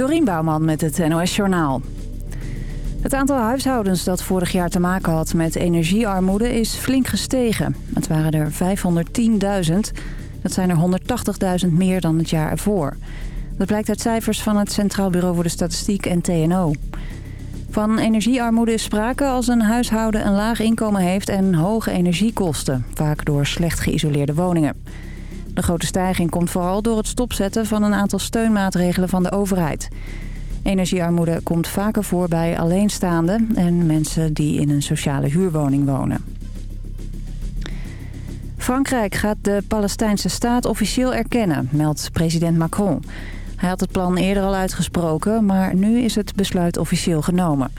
Dorien Bouwman met het NOS Journaal. Het aantal huishoudens dat vorig jaar te maken had met energiearmoede is flink gestegen. Het waren er 510.000. Dat zijn er 180.000 meer dan het jaar ervoor. Dat blijkt uit cijfers van het Centraal Bureau voor de Statistiek en TNO. Van energiearmoede is sprake als een huishouden een laag inkomen heeft en hoge energiekosten. Vaak door slecht geïsoleerde woningen. De grote stijging komt vooral door het stopzetten van een aantal steunmaatregelen van de overheid. Energiearmoede komt vaker voor bij alleenstaanden en mensen die in een sociale huurwoning wonen. Frankrijk gaat de Palestijnse staat officieel erkennen, meldt president Macron. Hij had het plan eerder al uitgesproken, maar nu is het besluit officieel genomen.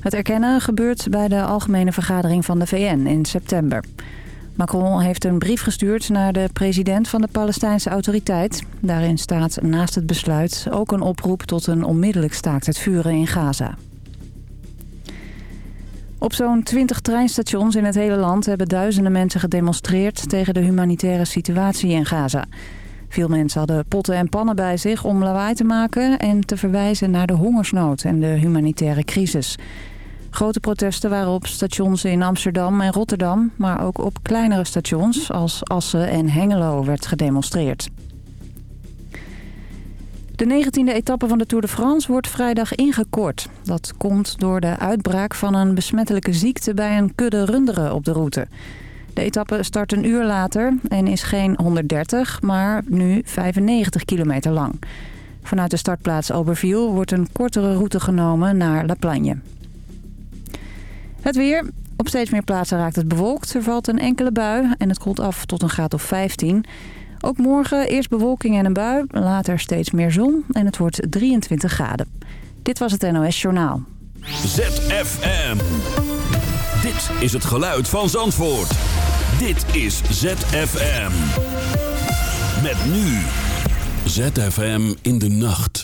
Het erkennen gebeurt bij de Algemene Vergadering van de VN in september. Macron heeft een brief gestuurd naar de president van de Palestijnse autoriteit. Daarin staat naast het besluit ook een oproep tot een onmiddellijk staakt het vuren in Gaza. Op zo'n 20 treinstations in het hele land hebben duizenden mensen gedemonstreerd tegen de humanitaire situatie in Gaza. Veel mensen hadden potten en pannen bij zich om lawaai te maken en te verwijzen naar de hongersnood en de humanitaire crisis. Grote protesten waren op stations in Amsterdam en Rotterdam... maar ook op kleinere stations als Assen en Hengelo werd gedemonstreerd. De 19e etappe van de Tour de France wordt vrijdag ingekort. Dat komt door de uitbraak van een besmettelijke ziekte bij een kudde runderen op de route. De etappe start een uur later en is geen 130, maar nu 95 kilometer lang. Vanuit de startplaats Auberville wordt een kortere route genomen naar La Plagne. Het weer. Op steeds meer plaatsen raakt het bewolkt. Er valt een enkele bui en het koelt af tot een graad of 15. Ook morgen eerst bewolking en een bui, later steeds meer zon en het wordt 23 graden. Dit was het NOS Journaal. ZFM. Dit is het geluid van Zandvoort. Dit is ZFM. Met nu. ZFM in de nacht.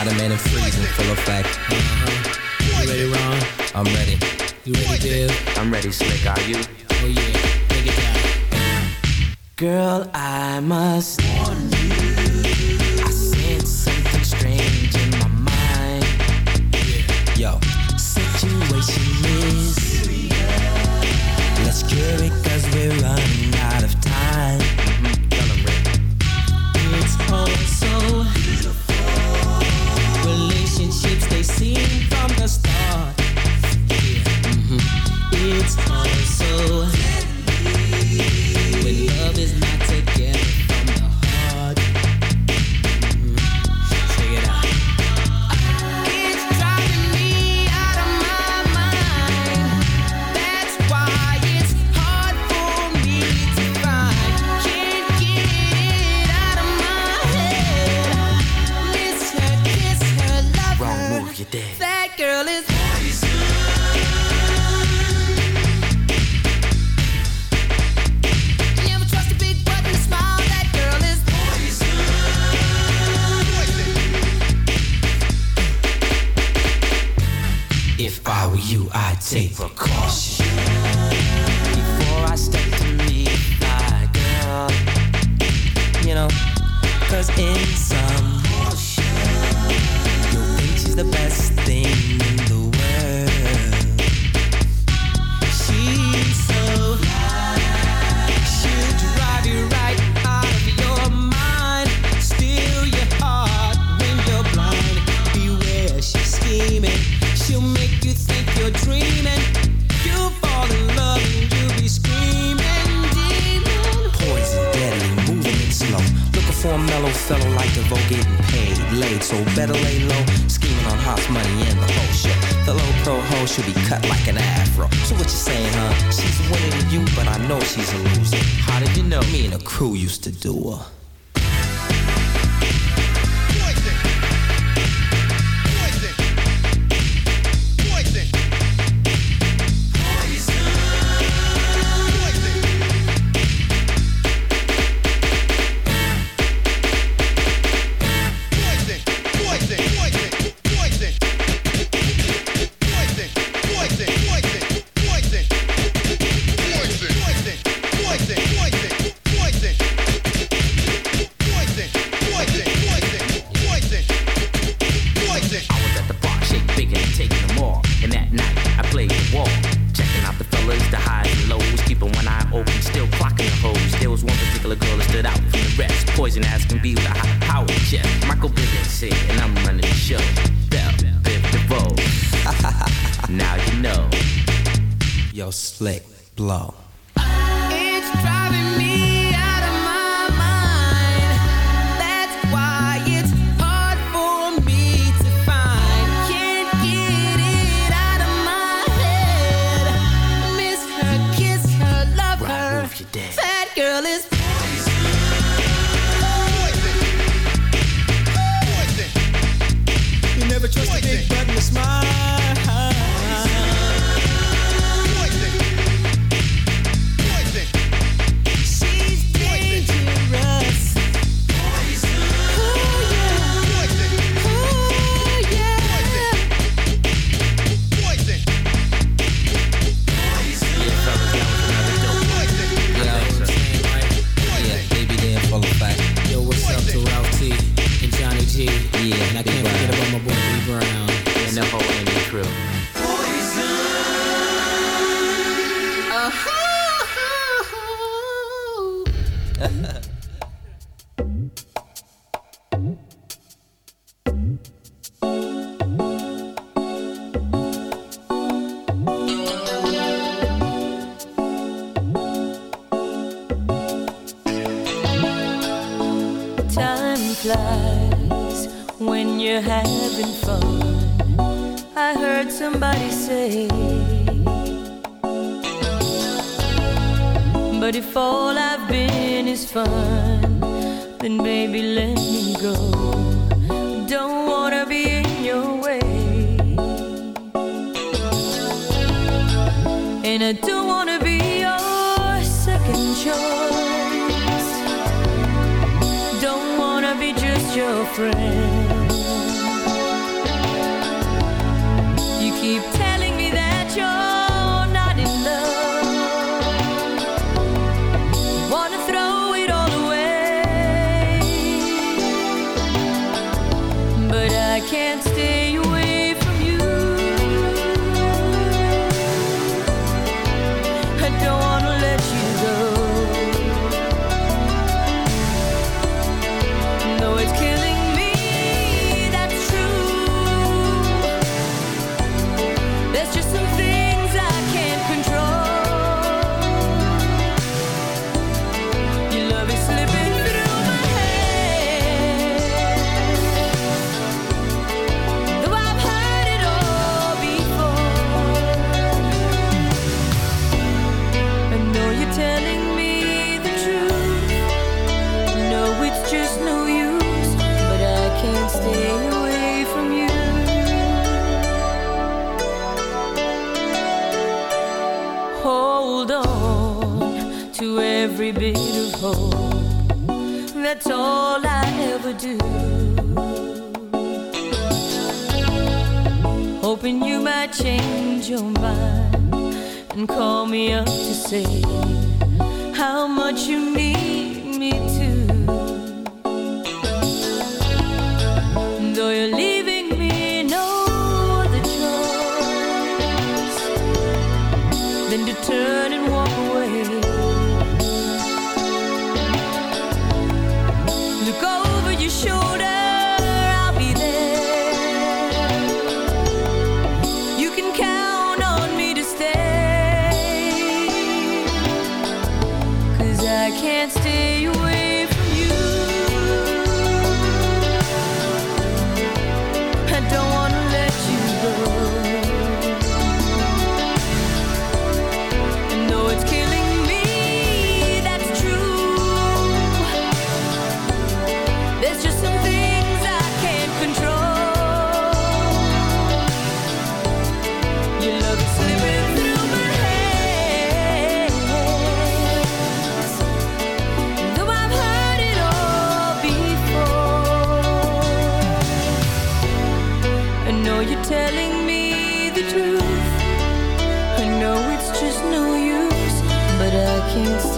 And freezing, full effect. Uh-huh. You ready, Ron? I'm ready. You ready, I'm ready, Slick. Are you? Oh yeah, take it down. Girl, I must warn you. I sense something strange in my mind. Yo, situation is. Let's cure it, cause we're running. scheming. She'll make you think you're dreaming. You'll fall in love and you'll be screaming, demon. Poison deadly, moving it slow. Looking for a mellow fellow like the vote getting paid. Laid, so better lay low. Scheming on hot money and the whole shit. The low pro hoe should be cut like an afro. So what you saying, huh? She's winning you, but I know she's a loser. How did you know? Me and a crew used to do her.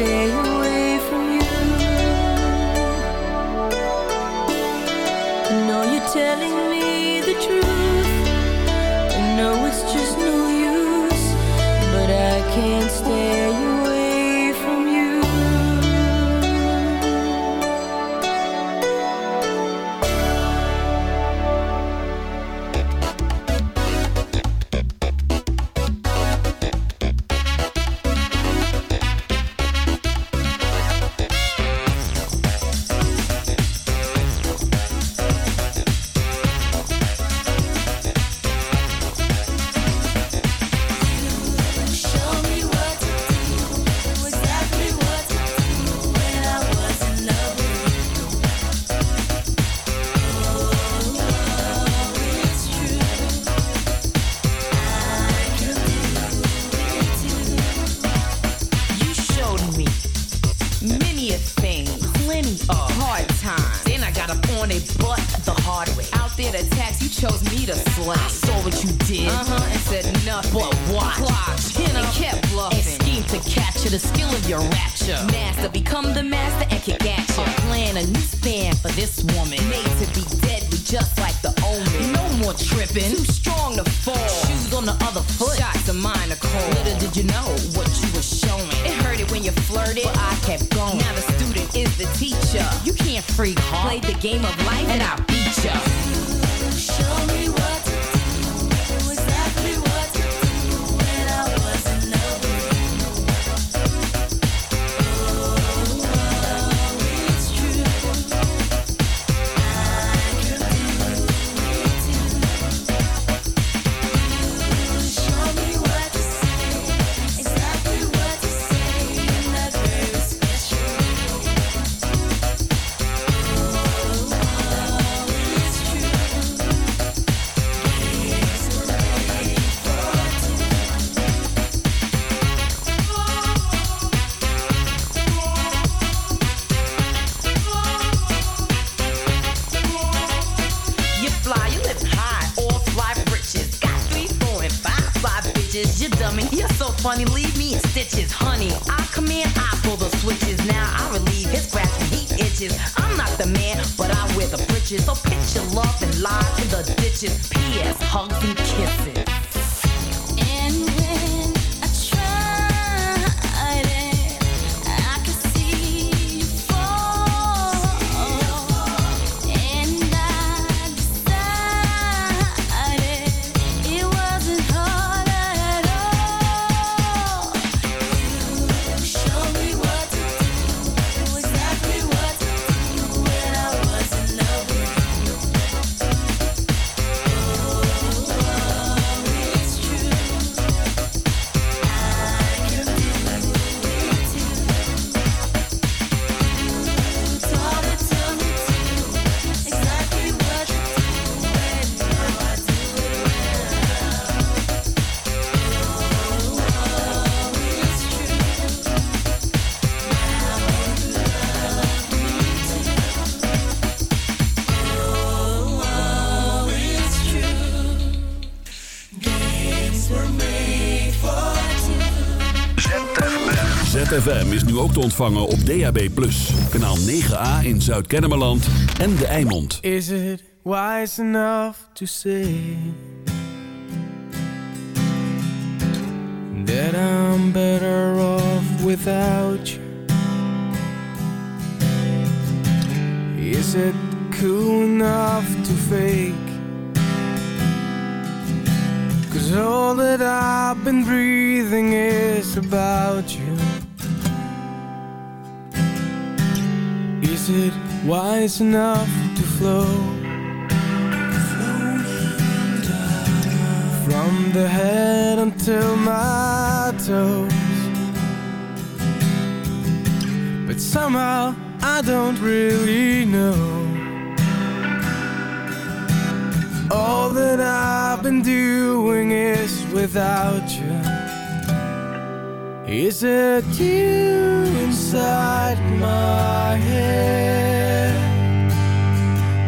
Stay ZFM is nu ook te ontvangen op DAB+. Kanaal 9A in Zuid-Kennemerland en De Eimond. Is it wise enough to say That I'm better off without you Is it cool enough to fake Cause all that I've been breathing is about you is it wise enough to flow? From the head until my toes. But somehow I don't really know. All that I've been doing is without you. Is it you inside my head?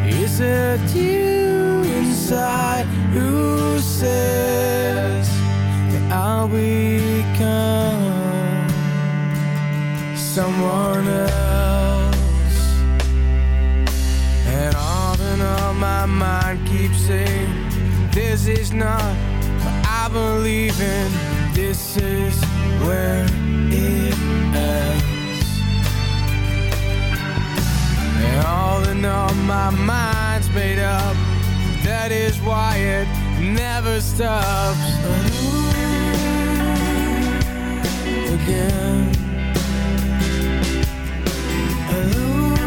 Is it you inside who says that I'll become someone else? And often all my mind keeps saying, This is not what I believe in. This is somewhere. And all all, my mind's made up. That is why it never stops. Alone again. Alone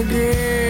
again.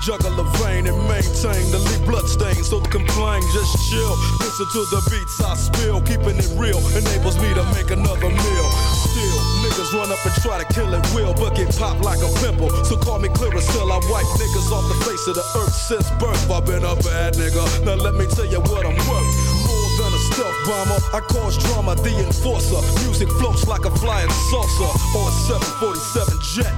Nigga's jugular vein and maintain the lead blood stain. So complain, just chill. Listen to the beats I spill. Keeping it real enables me to make another meal. Still, niggas run up and try to kill it will, but get popped like a pimple. So call me clearer still. I wipe niggas off the face of the earth since birth. I've been a bad nigga. Now let me tell you what I'm worth. More than a stealth bomber, I cause drama, the enforcer. Music floats like a flying saucer or a 747 jet.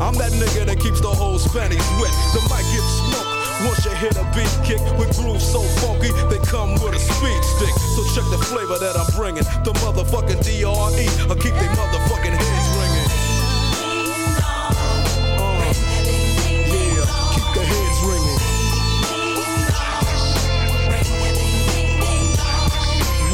I'm that nigga that keeps the whole panties wet. The mic gets smoked. Once you hit a beat kick with grooves so funky, they come with a speed stick. So check the flavor that I'm bringing. The motherfucking DRE, I'll keep they motherfucking heads ringing. Uh, yeah, keep the heads ringing.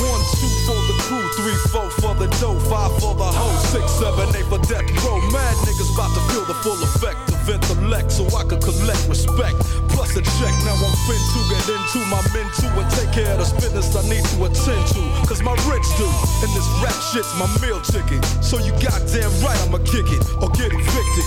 One, two for the crew, three, four the dough, five for the hoe, six, seven, eight for death row. Mad niggas about to feel the full effect of intellect so I could collect respect. Plus a check, now I'm fin to get into my men too and take care of the business I need to attend to. Cause my rich do, and this rap shit's my meal ticket. So you goddamn right I'ma kick it or get evicted.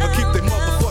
I keep they motherfucking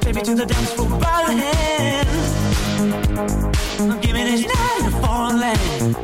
Baby, to the dance floor by the hand. Give me this night in a foreign land.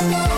I